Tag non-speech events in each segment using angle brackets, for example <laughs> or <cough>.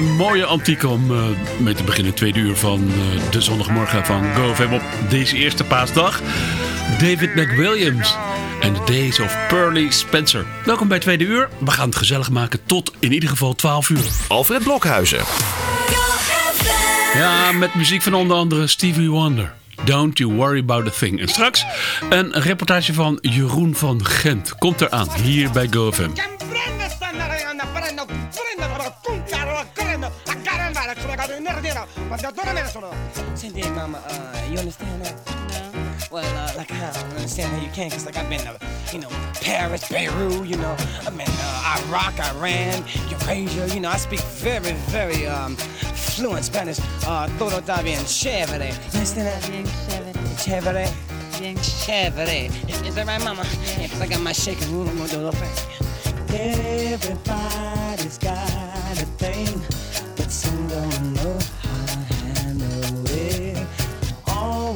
Een mooie antiek om eh, mee te beginnen. Tweede uur van eh, de zondagmorgen van GoFam op deze eerste paasdag. David McWilliams en The Days of Pearly Spencer. Welkom bij Tweede Uur. We gaan het gezellig maken tot in ieder geval 12 uur. Alfred Blokhuizen. Ja, met muziek van onder andere Stevie Wonder. Don't you worry about a thing. En straks een reportage van Jeroen van Gent. Komt eraan, hier bij GoFam. Cindy, mama, uh, you understand that? No. Well, uh, like I don't understand how you can, cause like I've been to, you know, Paris, Beirut, you know, I've been uh, Iraq, Iran, Eurasia, you know, I speak very, very um, fluent Spanish. Uh, todo está bien chévere. You understand that? Bien chévere. Chévere. Bien Chévere. Is, is that right, mama? Yeah, cause I got my shaking room, I'm gonna do a little thing. Everybody's got a thing, but some don't know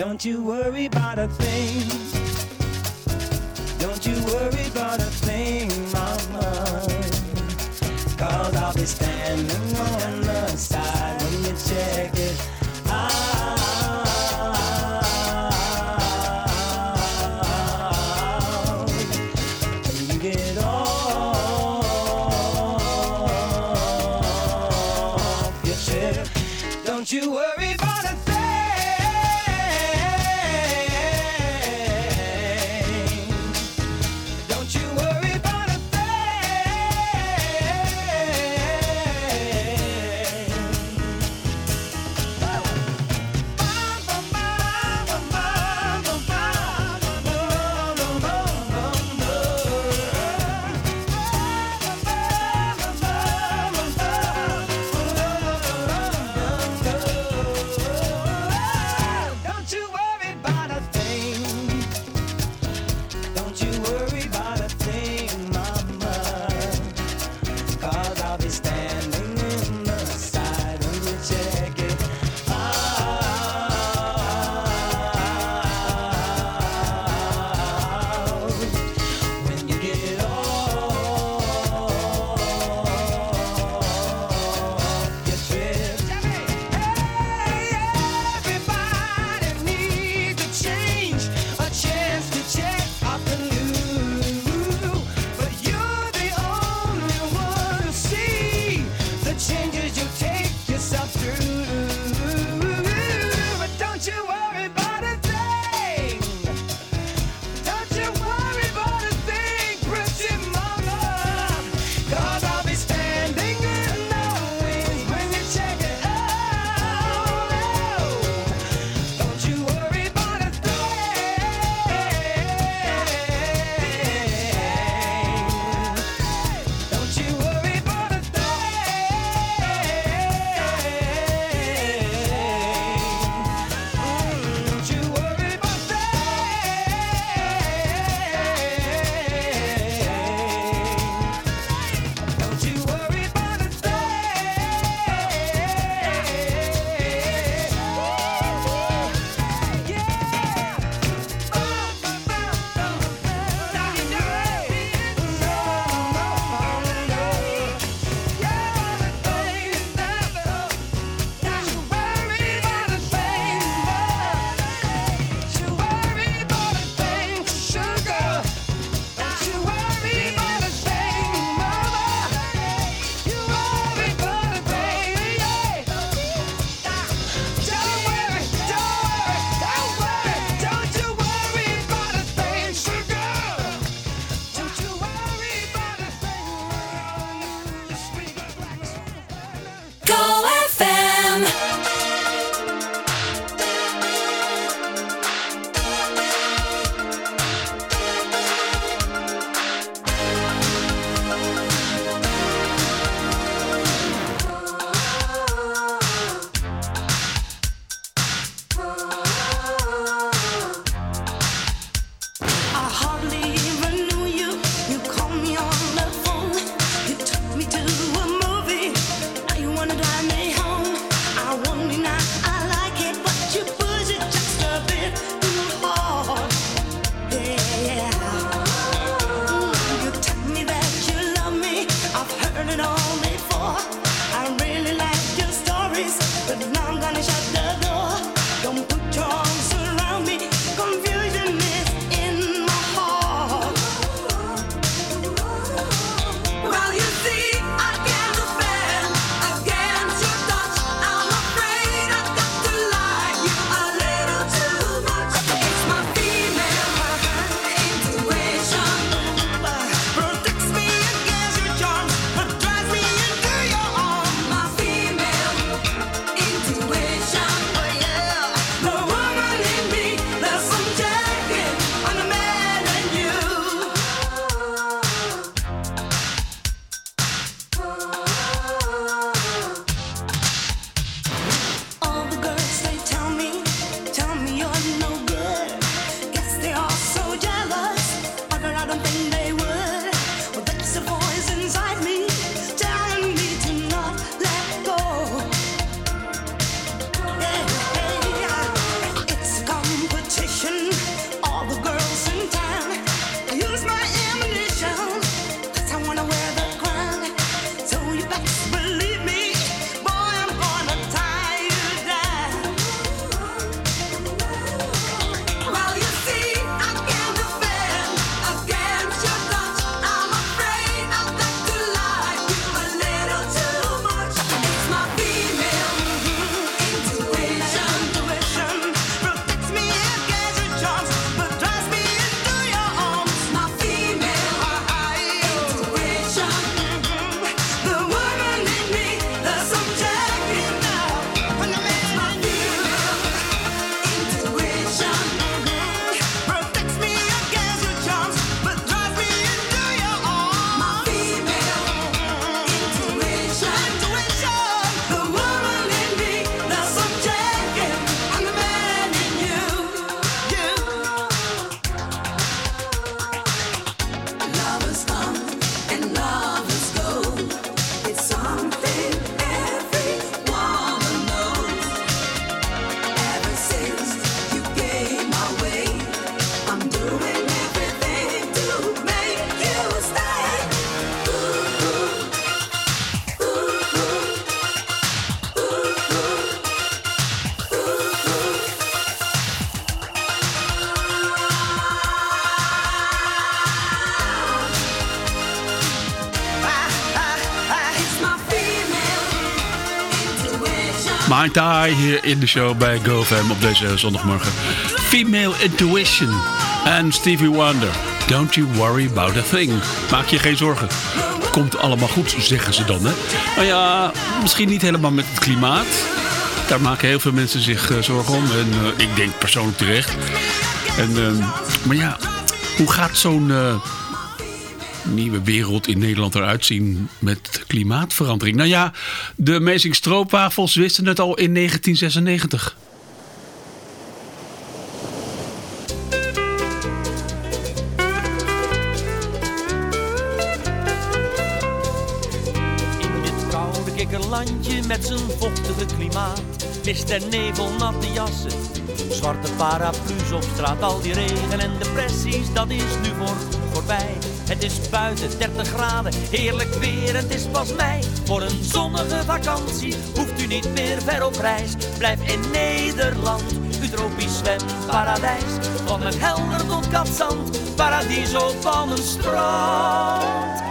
don't you worry about a thing. Don't you worry about a thing, mama. Cause I'll be standing on the side Mai Tai hier in de show bij GoFam op deze zondagmorgen. Female Intuition en Stevie Wonder. Don't you worry about a thing. Maak je geen zorgen. Komt allemaal goed, zeggen ze dan. Hè? Nou ja, misschien niet helemaal met het klimaat. Daar maken heel veel mensen zich uh, zorgen om. En uh, ik denk persoonlijk terecht. En, uh, maar ja, hoe gaat zo'n uh, nieuwe wereld in Nederland eruit zien met klimaatverandering? Nou ja, de Amazing Stroopwafels wisten het al in 1996. In dit koude kikkerlandje met zijn vochtige klimaat mist en nevel, natte jassen, zwarte paraplu's op straat. Al die regen en depressies, dat is nu voor Het is buiten 30 graden, heerlijk weer, het is pas mei. Voor een zonnige vakantie hoeft u niet meer ver op reis. Blijf in Nederland, uw tropisch zwemparadijs. Van het helder tot katzand, paradies op een strand.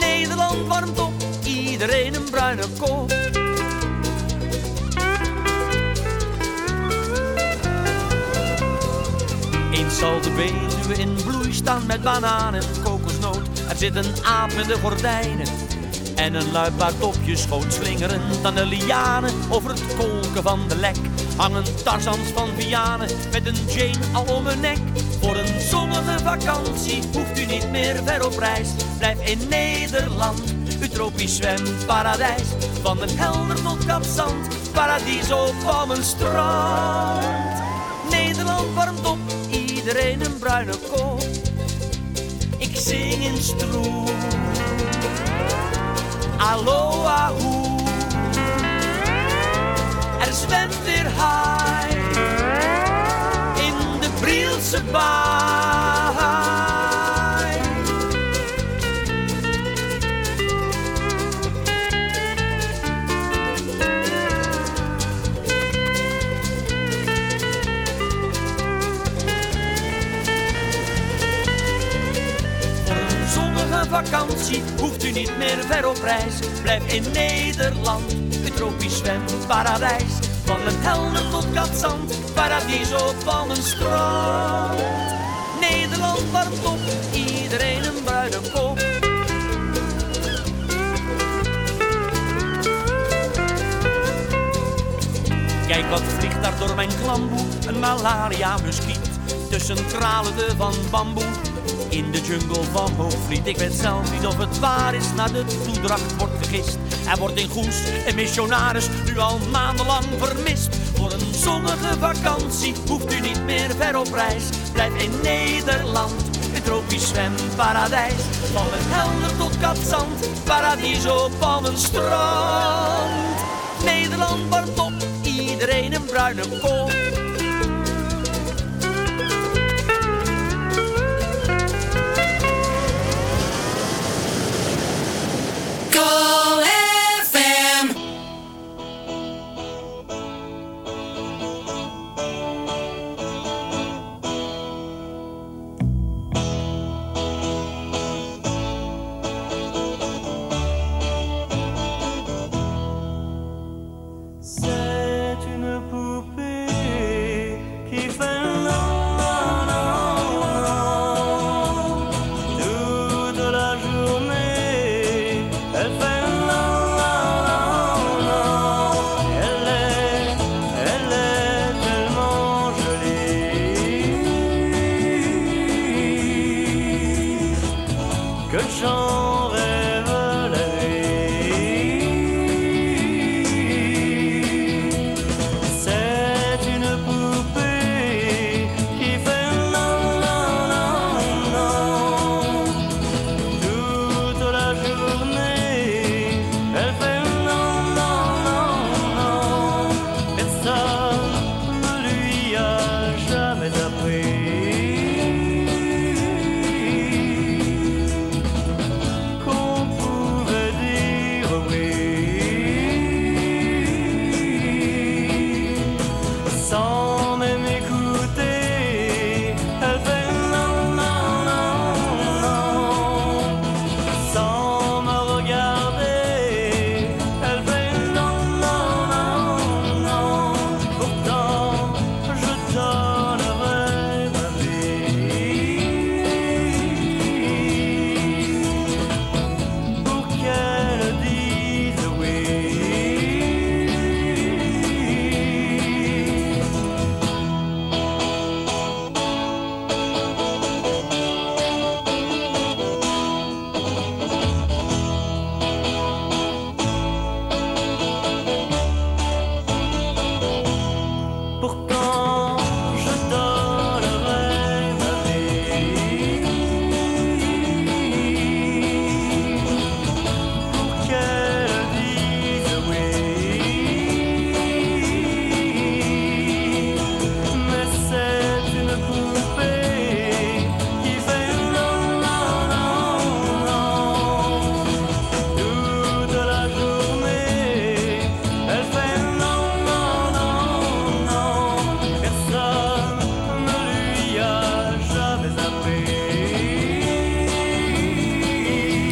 Nederland warmt op, iedereen een bruine kop. Zal de Betuwe in bloei staan met banaan en kokosnoot. Er zit een aap in de gordijnen en een luipaard op je schoot. Slingerend aan de lianen over het kolken van de lek. Hangen tarzans van Vianen met een Jane al om hun nek. Voor een zonnige vakantie hoeft u niet meer ver op reis. Blijf in Nederland, uw tropisch zwemparadijs. Van een helder tot kapzand, paradies op een strand. Nederland warmt op, iedereen een bruine kop. Ik zing in stroom. Aloha hoe. Er zwemt weer haai in de Brielse baai. Hoeft u niet meer ver op reis. Blijf in Nederland, uw tropisch zwemparadijs. Van het helder tot katzand, op een strand. Nederland warmt op, iedereen een bruine kop. Kijk wat vliegt daar door mijn klamboe, een malaria-muskiet. Tussen kralende van bamboe, in de jungle van Hoogvliet. Ik weet zelf niet of het waar is, naar de toedracht wordt gegist. Er wordt in Goes een missionaris nu al maandenlang vermist. Voor een zonnige vakantie hoeft u niet meer ver op reis. Blijf in Nederland, een tropisch zwemparadijs. Van het helder tot katzand, paradies op een strand. Nederland warmt op, iedereen een bruine kop. Go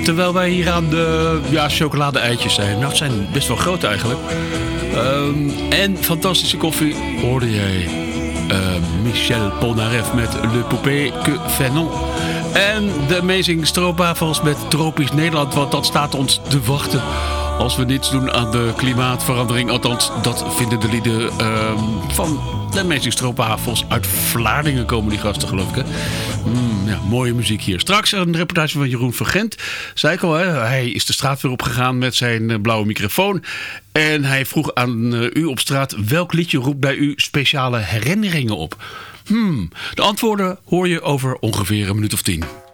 Terwijl wij hier aan de ja, chocolade-eitjes zijn. Nou, het zijn best wel groot eigenlijk. Ehm, en fantastische koffie hoorde jij eh, Michel Polnareff met Le Poupée que Fanon. En de Amazing Stroopwafels met Tropisch Nederland. Want dat staat ons te wachten als we niets doen aan de klimaatverandering. Althans, dat vinden de lieden ehm, van de Amazing Stroopwafels uit Vlaardingen komen die gasten geloof ik. Mm, ja, mooie muziek hier. Straks een reportage van Jeroen van Gent. Zei ik al, hè? hij is de straat weer opgegaan met zijn eh, blauwe microfoon. En hij vroeg aan eh, u op straat welk liedje roept bij u speciale herinneringen op. Hmm, de antwoorden hoor je over ongeveer een minuut of tien.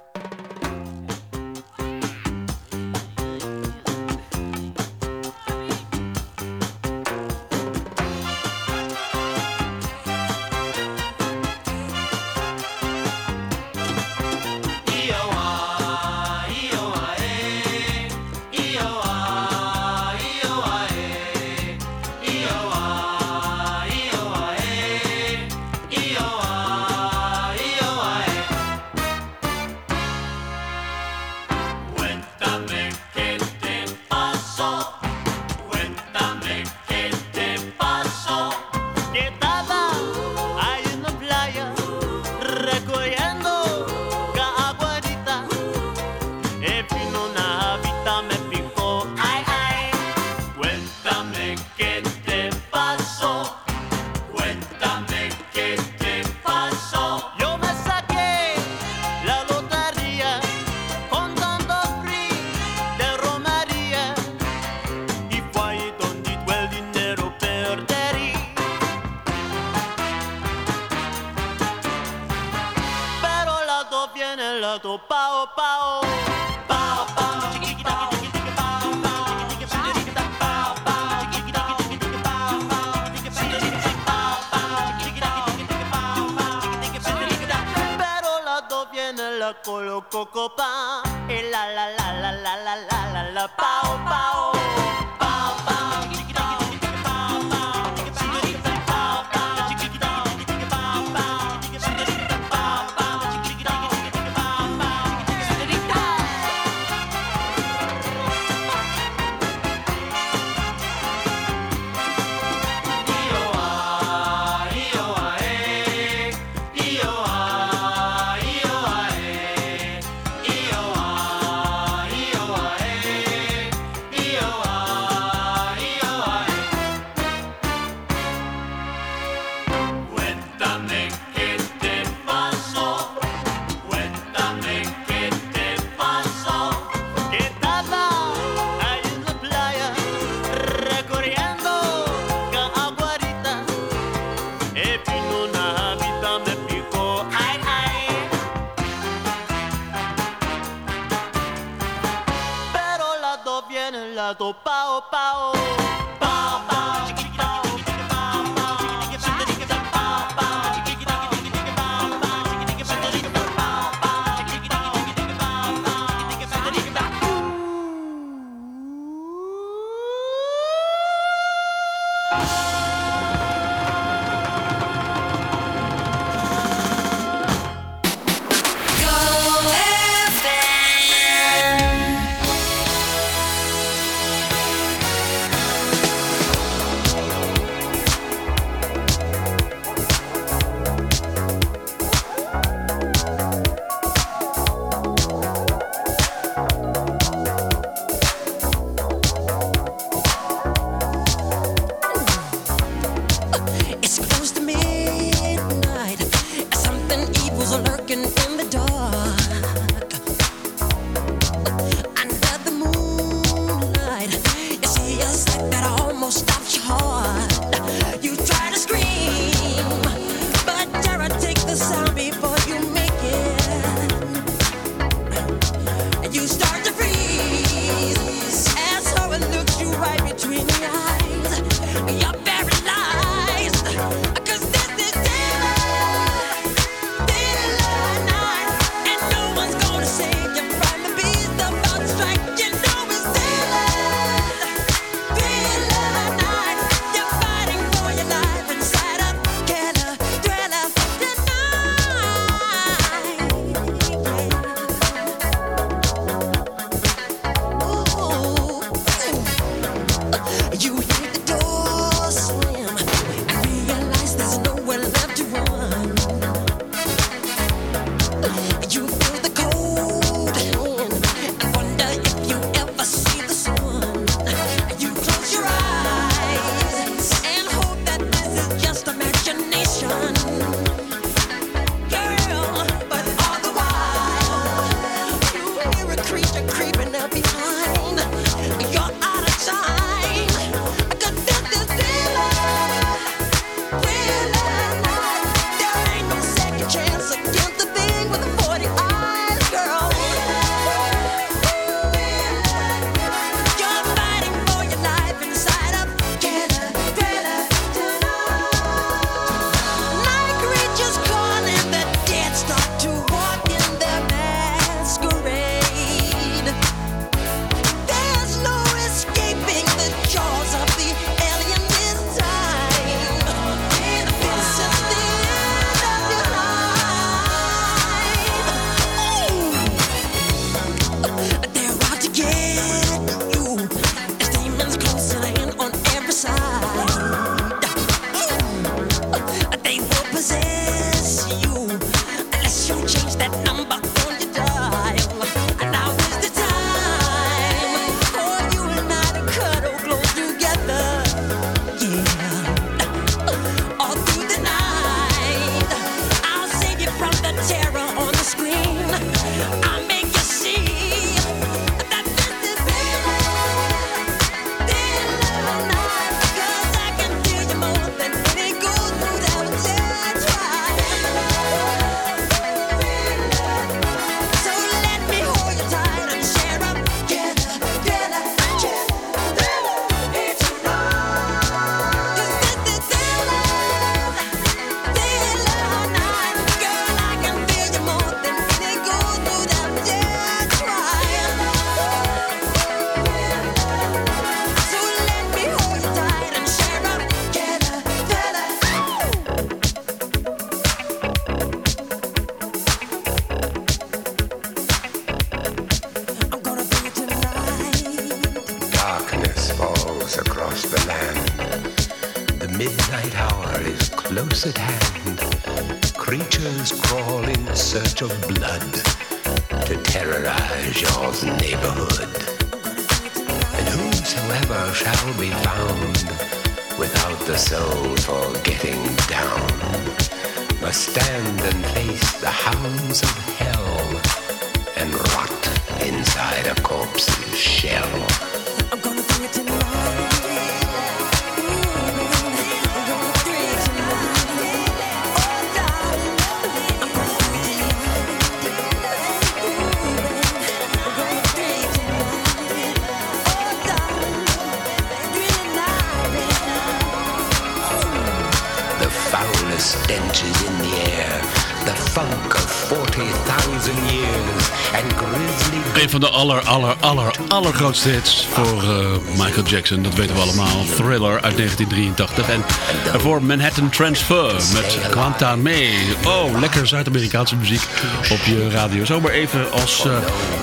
Aller, aller, aller, allergrootste hits voor eh, Michael Jackson. Dat weten we allemaal. Thriller uit 1983. En daarvoor Manhattan Transfer met Guantaname. Oh, lekker Zuid-Amerikaanse muziek op je radio. Zomaar even als eh,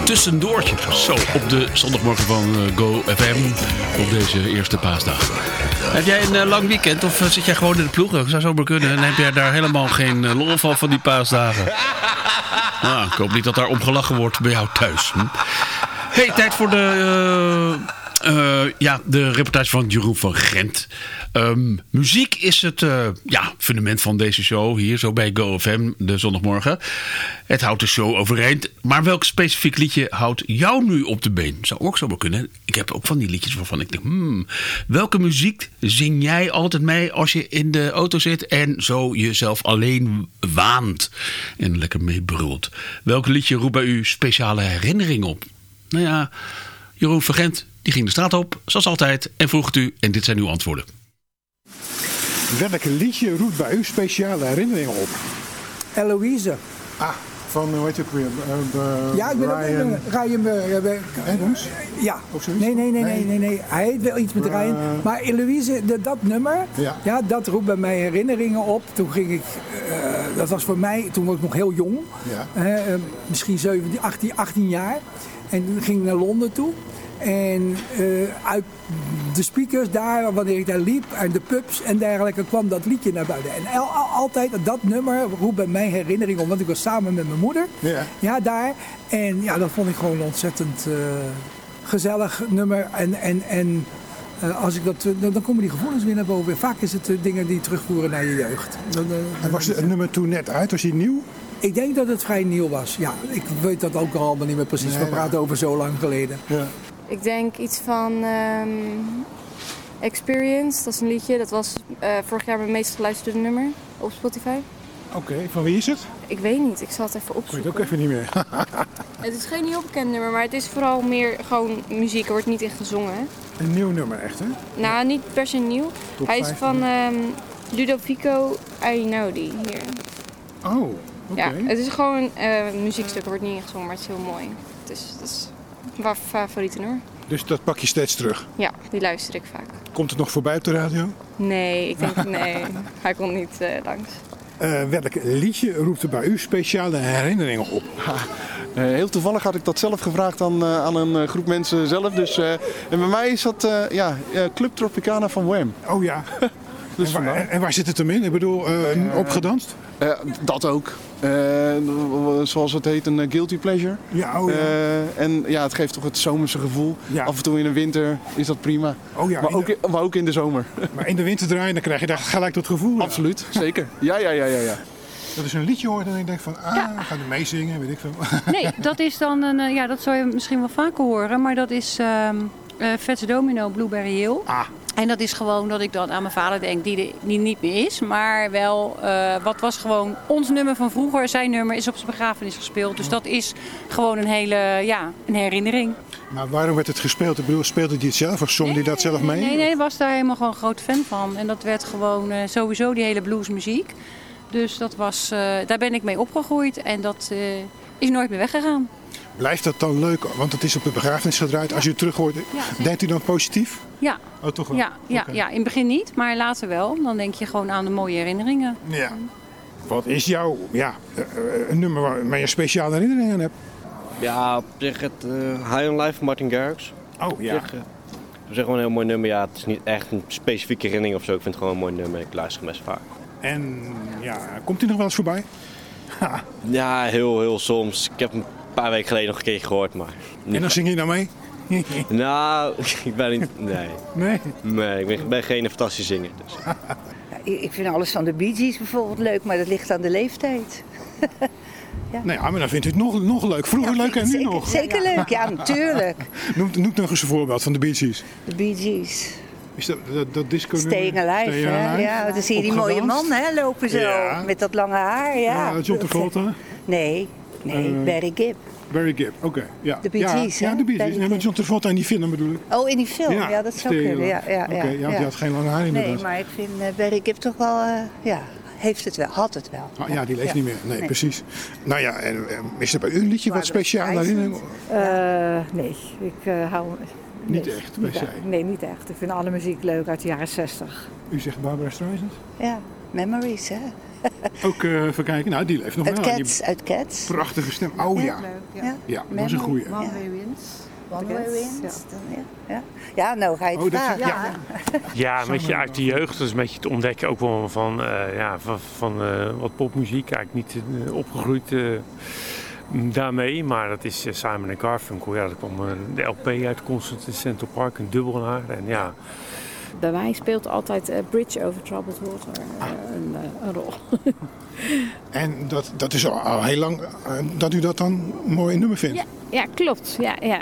tussendoortje. Zo, op de zondagmorgen van eh, Go FM. Op deze eerste paasdag. Heb jij een lang weekend of zit jij gewoon in de ploeg? Dat zou zomaar kunnen. En heb jij daar helemaal geen lol van van die paasdagen? Nou, ik hoop niet dat daar om gelachen wordt bij jou thuis. Hm? Hey, tijd voor de, eh, eh, ja, de reportage van Jeroen van Gent. Ehm, muziek is het eh, ja, fundament van deze show hier, zo bij GoFM de zondagmorgen. Het houdt de show overeind. Maar welk specifiek liedje houdt jou nu op de been? Zou ook zo maar kunnen. Ik heb ook van die liedjes waarvan ik denk, hmm, welke muziek zing jij altijd mee als je in de auto zit en zo jezelf alleen waant en lekker meebrult? Welk liedje roept bij u speciale herinnering op? Nou ja, Jeroen Vergent die ging de straat op, zoals altijd, en vroeg het u. En dit zijn uw antwoorden. Welk liedje roept bij u speciale herinneringen op? Eloïse. Ah, van, hoe heet het ook weer? Eh, eh, Ja, ik ben Brian ook Ryan. Ryan Adams? Ja. Of zoiets? Nee, nee, nee, nee, Nee. nee. Hij heet wel iets met Bra- Ryan. Maar Eloïse, de- dat nummer, Ja. ja. dat roept bij mij herinneringen op. Toen ging ik, eh, dat was voor mij, toen was ik nog heel jong. Ja. Hè, eh, misschien 17, 18, 18 jaar. En ging ik naar Londen toe. En eh, uit de speakers daar, wanneer ik daar liep, en de pubs en dergelijke, kwam dat liedje naar buiten. En al- al- altijd, dat nummer roept bij mij herinneringen op. Want ik was samen met mijn moeder. Ja. Ja, daar. En ja, dat vond ik gewoon een ontzettend eh, gezellig nummer. En, en, en eh, als ik dat, dan, dan komen die gevoelens weer naar boven. Vaak is het dingen die terugvoeren naar je jeugd. Dan, En was het nummer toen net uit? Was hij nieuw? Ik denk dat het vrij nieuw was. Ja, ik weet dat ook allemaal niet meer precies. Nee, We praten over zo lang geleden. Ja. Ik denk iets van ehm, Experience, dat is een liedje. Dat was eh, vorig jaar mijn meest geluisterde nummer op Spotify. Oké, van wie is het? Ik weet niet, ik zal het even Ik weet opzoeken. ook even niet meer. <laughs> Het is geen heel bekend nummer, maar het is vooral meer gewoon muziek. Er wordt niet in gezongen. een nieuw nummer echt, hè? Nou, niet per se nieuw. Top Hij is 15. van ehm, Ludovico Einaudi hier. Oh, Ja, het is gewoon eh, een muziekstuk, er wordt niet in gezongen, maar het is heel mooi. Het is, het is mijn favoriete nummer. Dus dat pak je steeds terug. Ja, die luister ik vaak. Komt het nog voorbij op de radio? Nee, ik denk nee. <laughs> Hij komt niet eh, langs. Eh, welk liedje roept er bij u speciale herinneringen op? <laughs> Eh, heel toevallig had ik dat zelf gevraagd aan, eh, aan een eh, groep mensen zelf. Dus, eh, en bij mij is dat eh, ja, eh, Club Tropicana van Wham. Oh ja. <laughs> Dus en, waar, en waar zit het hem in? Ik bedoel, eh, opgedanst? Eh, dat ook. Eh, zoals het heet, een eh, guilty pleasure. Ja, oh ja. Eh, en ja, het geeft toch het zomerse gevoel. Ja. Af en toe in de winter is dat prima. oh ja. maar, in ook de- in, maar ook in de zomer. <laughs> maar in de winter draaien, dan krijg je daar gelijk dat gevoel. Absoluut, <laughs> zeker. Ja, ja, ja, ja. ja. Dat is een liedje hoort en ik denk van, ah, ga er meezingen, weet ik veel. <laughs> Nee, dat is dan een, eh, ja, dat zou je misschien wel vaker horen, maar dat is ehm eh Vets Domino Blueberry Hill. Ah. En dat is gewoon dat ik dan aan mijn vader denk, die er die niet meer is. Maar wel, eh, wat was gewoon ons nummer van vroeger. Zijn nummer is op zijn begrafenis gespeeld. Dus dat is gewoon een hele, ja, een herinnering. Maar waarom werd het gespeeld? Ik bedoel, speelde hij het zelf of zong hij dat zelf mee? Nee, nee, ik was daar helemaal gewoon een groot fan van. En dat werd gewoon eh, sowieso die hele bluesmuziek. Dus dat was, eh, daar ben ik mee opgegroeid. En dat is nooit meer weggegaan. Blijft dat dan leuk? Want het is op de begrafenis gedraaid. Als je het terug hoort, Ja. denkt u dan positief? Ja, Oh, toch wel? Ja, ja, ja, in het begin niet, maar later wel. Dan denk je gewoon aan de mooie herinneringen. Ja. Wat is jouw ja, eh, eh, een nummer waar je speciale herinneringen aan hebt? Ja, op zich het eh High on Life van Martin Garrix. Oh Op zich, eh, op zich gewoon een heel mooi nummer. Ja, het is niet echt een specifieke herinnering of zo. Ik vind het gewoon een mooi nummer. Ik luister hem best vaak. En ja, komt hij nog wel eens voorbij? Ja, heel, heel soms. Ik heb hem paar weken geleden nog een keer gehoord, maar... niet- En dan zing je nou mee? <laughs> Nou, <laughs> ik ben niet... Nee. Nee? Nee, ik ben, ben geen fantastische zinger. Dus. <laughs> Ik vind alles van de Bee Gees bijvoorbeeld leuk, maar dat ligt aan de leeftijd. Ja, maar dan vindt u het nog, nog leuk. Vroeger leuk en nu zeker, nog. Zeker leuk, ja, natuurlijk. Noem, noem nog eens een voorbeeld van de Bee Gees. De Bee Gees. Is dat, dat, dat disco Staying Alive, hè? Ja, dan zie je die mooie man hè, lopen zo, Ja. met dat lange haar. Ja, Ja, John Travolta. Nee, nee, Eh, Barry Gibb. Barry Gibb, oké. ja. De Bee ja, Gees, Ja, hè? de Bee Gees. Barry Nee, maar John Travolta in die film bedoel ik. Oh, in die film, ja, dat zou kunnen. Ja, ja, Oké, ja, ja, die had geen lange haar. Nee, maar ik vind eh, Barry Gibb toch wel, eh, ja, heeft het wel, had het wel. Ah, ja, die leeft niet meer. Nee, precies. Nou ja, en, eh, is er bij u een liedje wat herinnering? Eh, nee, ik hou... Niet echt, se. echt. Nee, niet echt. Ik vind alle muziek leuk uit de jaren 60. U zegt Barbara Streisand? Ja, Memories, hè? <laughs> Ook uh, even kijken, nou die leeft nog Uit wel. Cats, Die uit Cats. Prachtige stem. Oh ja. Ja, Ja, dat is een goeie. One Way Winds. One Way Winds. dan, Ja. Ja. ja, nou ga je het Oh, dat- vragen. ja. Ja, met je uit de jeugd. Dat is een beetje het ontdekken ook wel van, eh, ja, van, van eh, wat popmuziek. Eigenlijk niet eh, opgegroeid eh, daarmee. Maar dat is Simon Garfunkel. Ja, dat kwam de LP uit Constant in Central Park. Een dubbel naar. En ja, Bij mij speelt altijd eh, Bridge Over Troubled Water eh, een, eh, een rol. <laughs> En dat, dat is al, heel lang dat u dat dan een mooi nummer vindt. Ja, ja klopt. Ja, ja,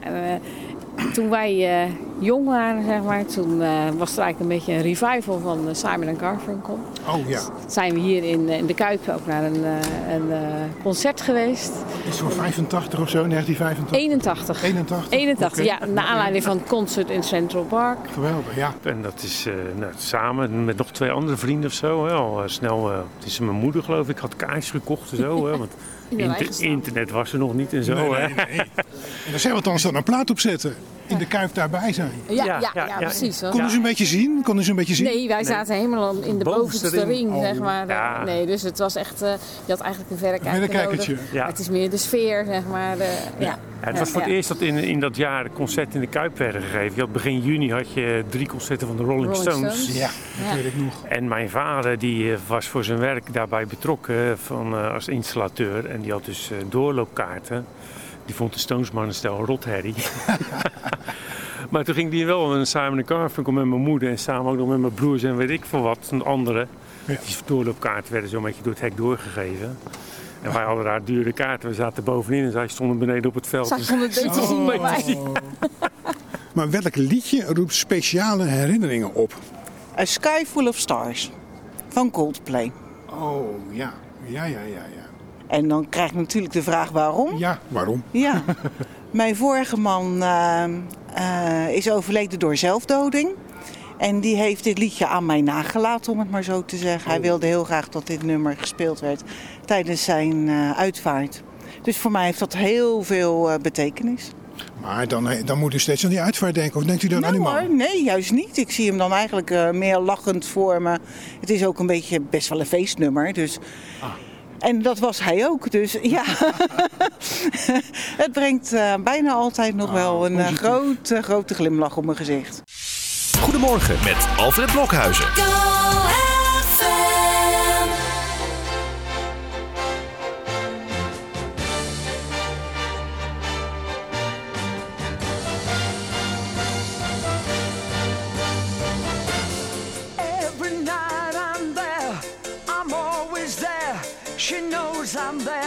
toen wij eh, jong waren, zeg maar, toen eh, was er eigenlijk een beetje een revival van eh, Simon Garfunkel. Oh ja. Zijn we hier in, in de Kuip ook naar een, eh, een eh, concert geweest. Iets van 85 of zo, 1985. 81. 81. 81, Oké. ja. Naar aanleiding van het concert in Central Park. Geweldig, ja. En dat is eh, nou, samen met nog twee andere vrienden of zo. Hè, al snel, eh, het is mijn moeder geloof ik, had kaartjes gekocht en zo. Hè, want inter- internet was er nog niet en zo. Nee, hè. nee, nee. En dan zijn we dan een plaat opzetten. In de Kuip daarbij zijn. Ja, ja, ja, precies. hoor. Kon u ze een beetje zien? Kon u ze een beetje zien? Nee, wij zaten helemaal in de Bovenste bovenste ring, ring. zeg Oh, maar. ja. Nee, dus het was echt, eh, je had eigenlijk een verrekijker. Ja. Het is meer de sfeer, zeg maar. De, ja. Ja, het was voor het Ja. eerst dat in, in dat jaar de concerten in de Kuip werden gegeven. Je had begin juni had je drie concerten van de Rolling, Rolling Stones. Stones. Ja, dat weet ik nog. En mijn vader die eh, was voor zijn werk daarbij betrokken van, eh, als installateur. En die had dus eh, doorloopkaarten. Die vond de Stones maar een stel rotherrie. <laughs> maar toen ging hij wel een Simon Garfunkel met mijn moeder. En samen ook nog met mijn broers en weet ik veel wat. Een andere. Die doorloopkaarten werden zo'n beetje door het hek doorgegeven. En wij hadden daar dure kaarten. We zaten bovenin en zij stonden beneden op het veld. Zij Dus- konden het beter zien dan wij. Maar welk liedje roept speciale herinneringen op? A Sky Full of Stars van Coldplay. Oh, ja. Ja, ja, ja, ja. En dan krijg ik natuurlijk de vraag waarom. Ja, waarom? Ja. <laughs> Mijn vorige man eh, eh, is overleden door zelfdoding. En die heeft dit liedje aan mij nagelaten, om het maar zo te zeggen. Hij wilde heel graag dat dit nummer gespeeld werd tijdens zijn eh, uitvaart. Dus voor mij heeft dat heel veel eh, betekenis. Maar dan, dan moet u steeds aan die uitvaart denken. Of denkt u dan aan Nou die man? nee, juist niet. Ik zie hem dan eigenlijk meer lachend voor me. Het is ook een beetje best wel een feestnummer. Dus... En dat was hij ook. Dus <laughs> ja, <laughs> het brengt eh, bijna altijd nog wel een eh, grote, grote glimlach op mijn gezicht. Goedemorgen met Alfred Blokhuizen. someday.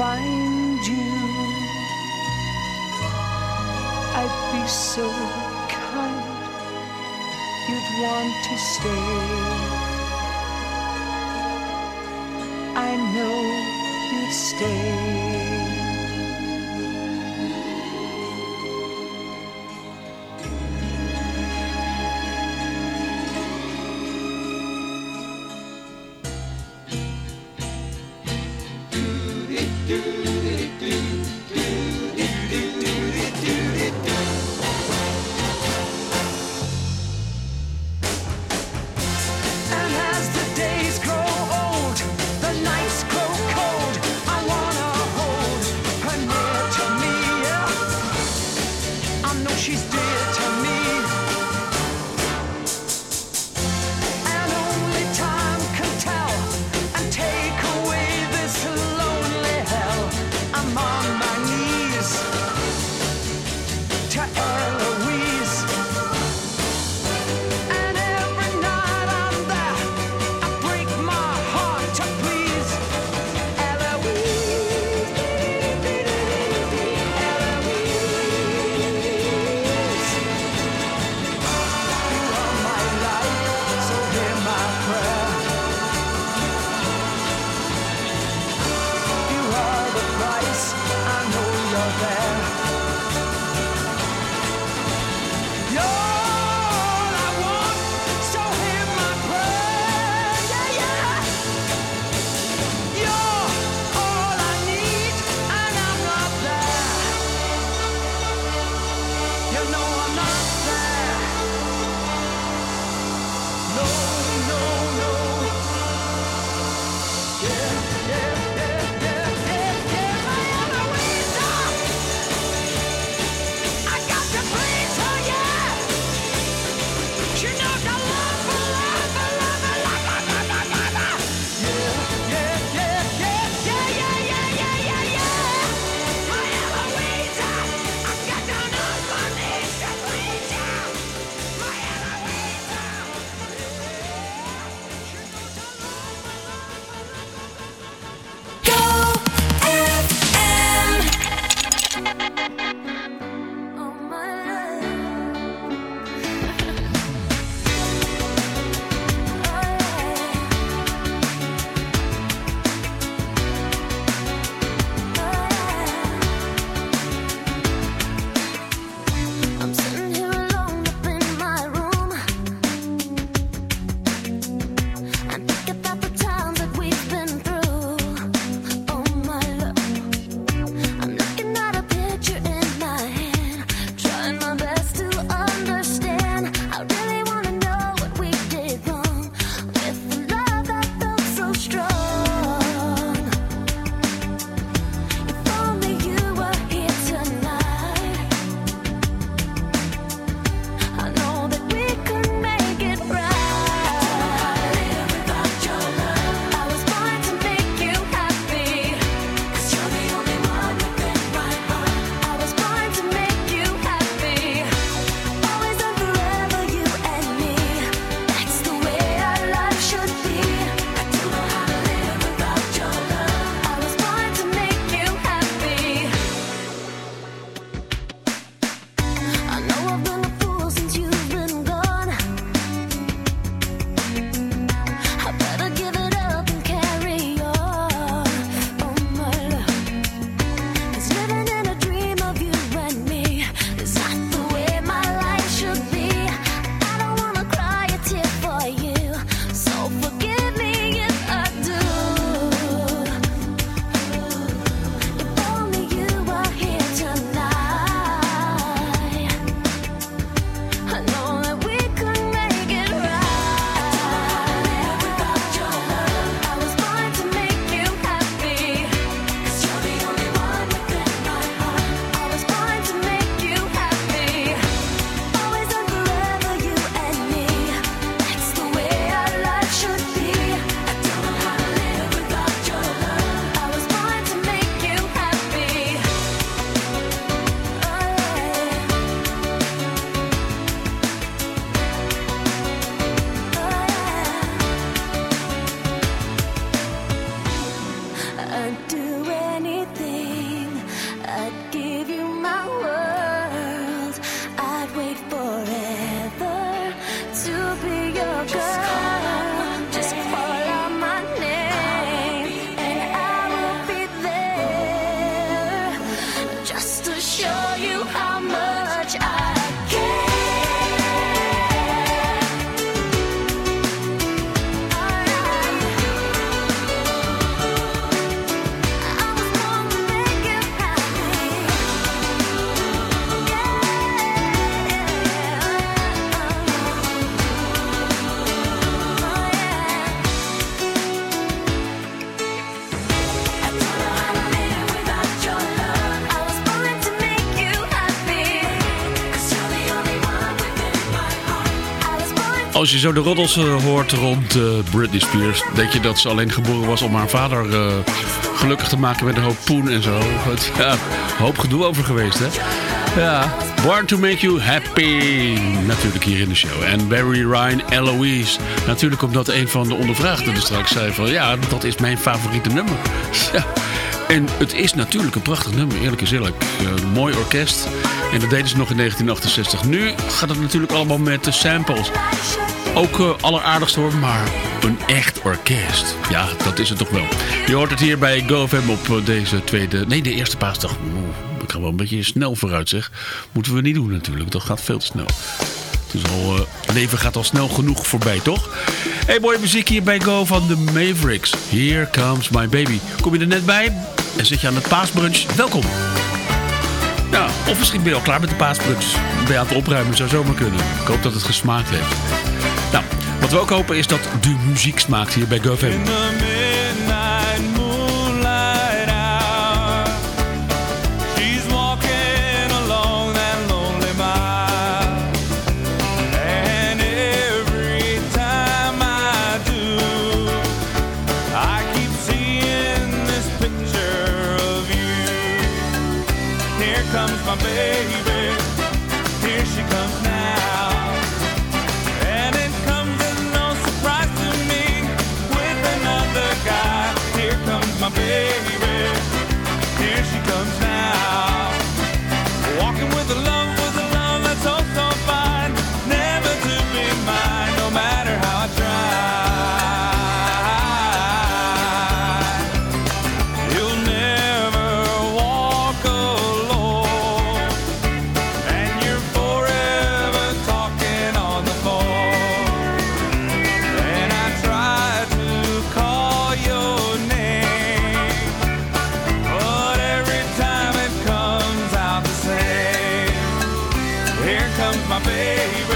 find you, I'd be so kind, you'd want to stay. Als je zo de roddels eh, hoort rond eh, Britney Spears, denk je dat ze alleen geboren was om haar vader eh, gelukkig te maken met een hoop poen en zo. Het, ja, hoop gedoe over geweest, hè? Ja, Born to Make You Happy. Natuurlijk hier in de show. En Barry Ryan, Eloise. Natuurlijk omdat een van de ondervraagden er straks zei van... ja, dat is mijn favoriete nummer. <laughs> Ja. En het is natuurlijk een prachtig nummer, eerlijk is eerlijk. Een mooi orkest. En dat deden ze nog in 1968. Nu gaat het natuurlijk allemaal met de samples. Ook uh, alleraardigst hoor, maar een echt orkest. Ja, dat is het toch wel. Je hoort het hier bij GoFM op eh, deze tweede... Nee, de eerste paasdag. Ik ga wel een beetje snel vooruit zeg. Moeten we niet doen natuurlijk, dat gaat veel te snel. Het is al, uh, leven gaat al snel genoeg voorbij, toch? Hey, mooie muziek hier bij Go van de Mavericks. Here comes my baby. Kom je er net bij en zit je aan het paasbrunch? Welkom. Ja, of misschien ben je al klaar met de paasbrunch. Ben je aan het opruimen, zou zomaar kunnen. Ik hoop dat het gesmaakt heeft. Nou, wat we ook hopen is dat de muziek smaakt hier bij GoFam. Baby.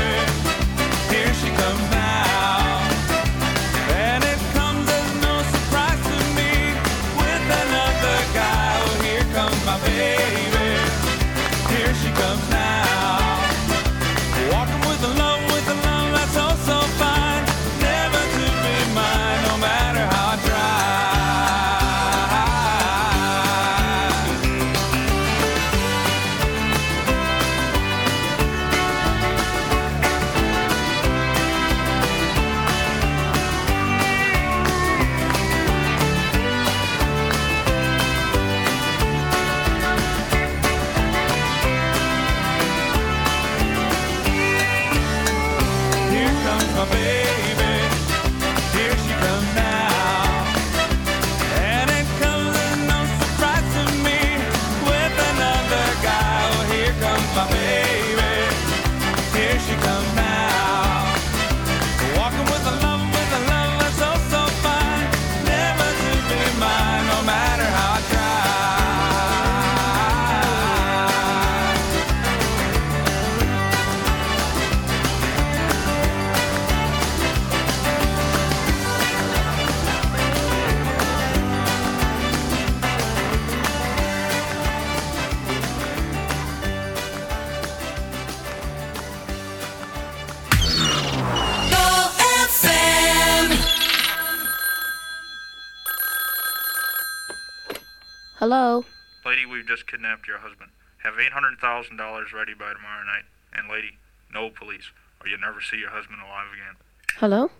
Hello? Lady, we've just kidnapped your husband. Have $800,000 ready by tomorrow night. And lady, no police, or you'll never see your husband alive again. Hello?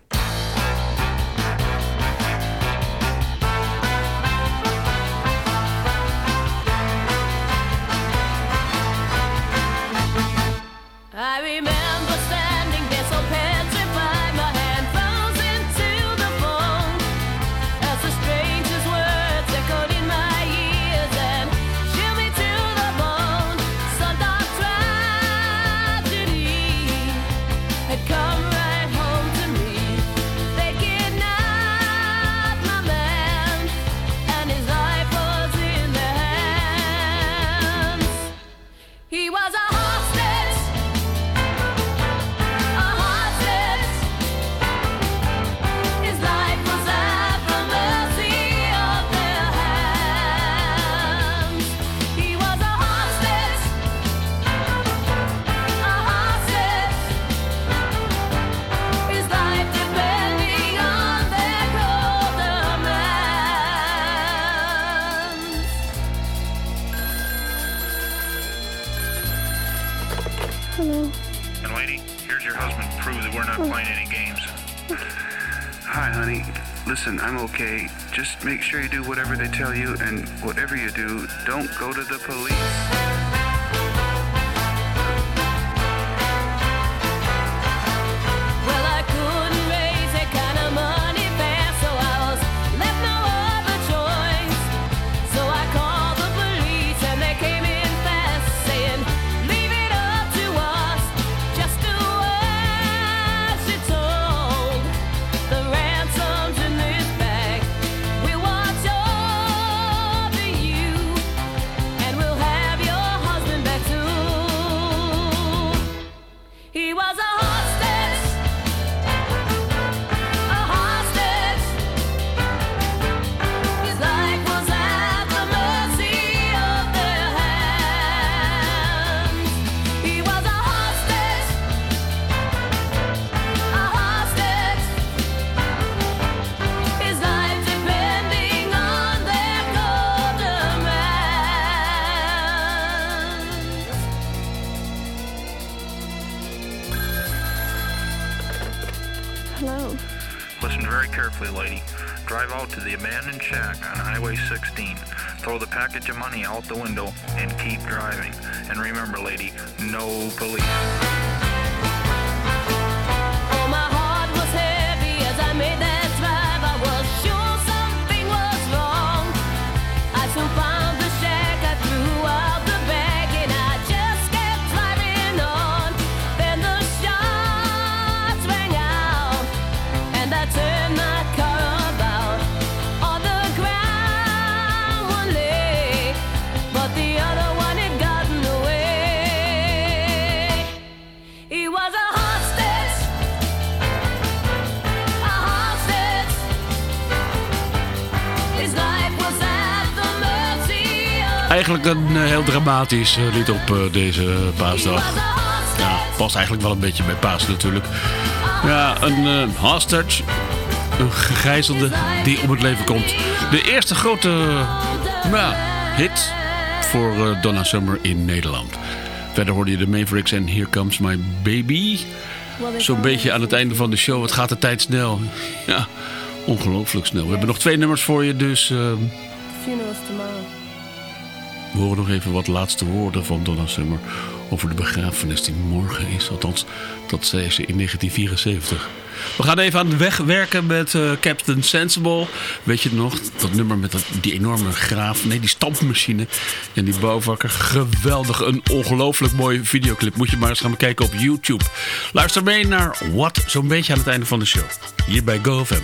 I remember standing there so petrified, Listen, I'm okay. Just make sure you do whatever they tell you, and whatever you do, don't go to the police. Een eh, heel dramatisch eh, lied op eh, deze paasdag. Ja, past eigenlijk wel een beetje bij paas natuurlijk. Ja, een hostage. Een gegijzelde die om het leven komt. De eerste grote nou, hit voor Donna Summer in Nederland. Verder hoorde je de Mavericks en Here Comes My Baby. Zo'n beetje aan het einde van de show. Het gaat de tijd snel. Ja, ongelooflijk snel. We hebben nog twee nummers voor je, dus... eh, Funeral's tomorrow. We horen nog even wat laatste woorden van Donna Summer over de begrafenis die morgen is. Althans, dat zei ze in 1974. We gaan even aan de weg werken met eh, Captain Sensible. Weet je nog? Dat nummer met dat, die enorme graaf. Nee, die stampmachine. En die bouwvakker. Geweldig. Een ongelooflijk mooie videoclip. Moet je maar eens gaan bekijken op YouTube. Luister mee naar What, zo'n beetje aan het einde van de show. Hier bij GoFam.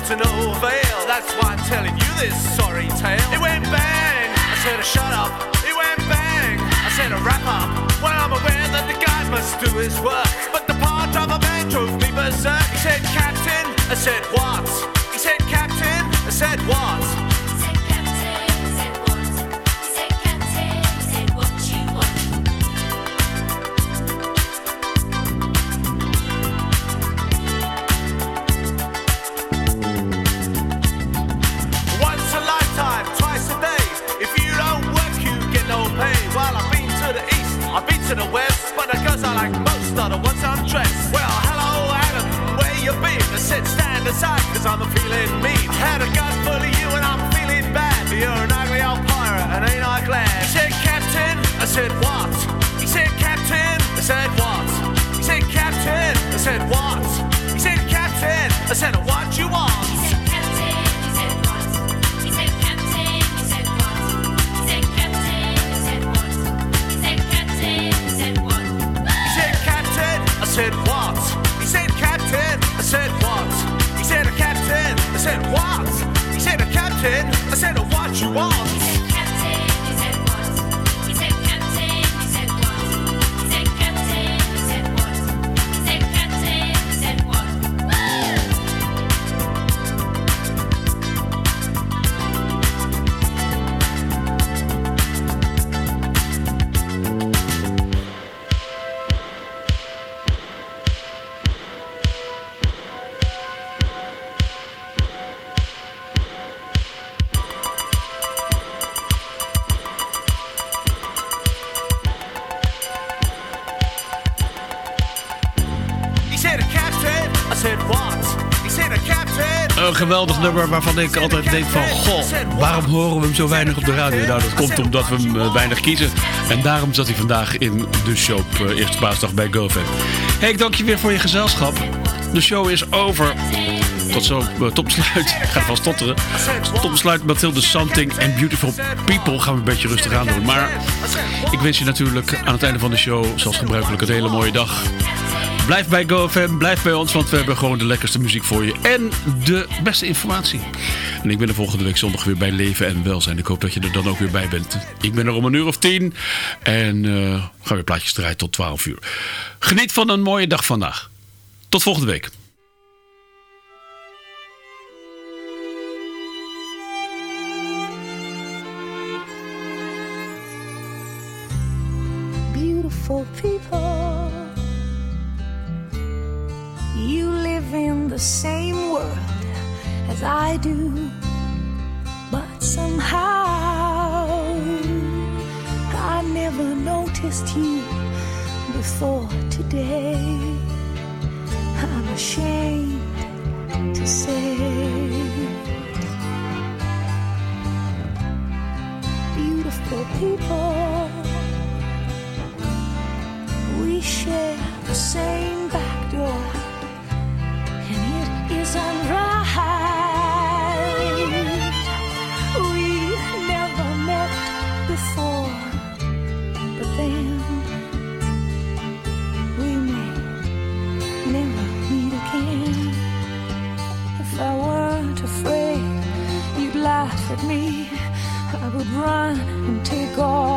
But to no avail. That's why I'm telling you this sorry tale. It went bang. I said, shut up. It went bang. I said, wrap up. Well, I'm aware that the guy must do his work. But the part of a man drove me berserk. He said, Captain. I said, what? He said, Captain. I said, what? I've been to the west, but the girls I like most are the ones undressed. Well, hello, Adam, where you been? I said, stand aside, cause I'm feeling mean. Had a gun full of you and I'm feeling bad, but you're an ugly old pirate, and ain't I glad? He said, Captain, I said, what? He said, Captain, I said, what? He said, Captain, I said, what? He said, Captain, I said, what geweldig nummer waarvan ik altijd denk van... Goh, waarom horen we hem zo weinig op de radio? Nou, dat komt omdat we hem eh, weinig kiezen. En daarom zat hij vandaag in de show op eh, Eerste Paasdag bij GoFam. Hey, ik dank je weer voor je gezelschap. De show is over. Tot zo, uh, topsluit. <laughs> Ik ga van stotteren. Topsluit Mathilde Something en Beautiful People gaan we een beetje rustig aan doen. Maar ik wens je natuurlijk aan het einde van de show, zoals gebruikelijk, een hele mooie dag. Blijf bij GoFM, blijf bij ons, want we hebben gewoon de lekkerste muziek voor je. En de beste informatie. En ik ben er volgende week zondag weer bij Leven en Welzijn. Ik hoop dat je er dan ook weer bij bent. Ik ben er om een uur of tien. En uh, ga weer plaatjes draaien tot 12 uur. Geniet van een mooie dag vandaag. Tot volgende week. Beautiful people, same world as I do, but somehow I never noticed you before today. I'm ashamed to say, beautiful people, we share the same back me, I would run and take all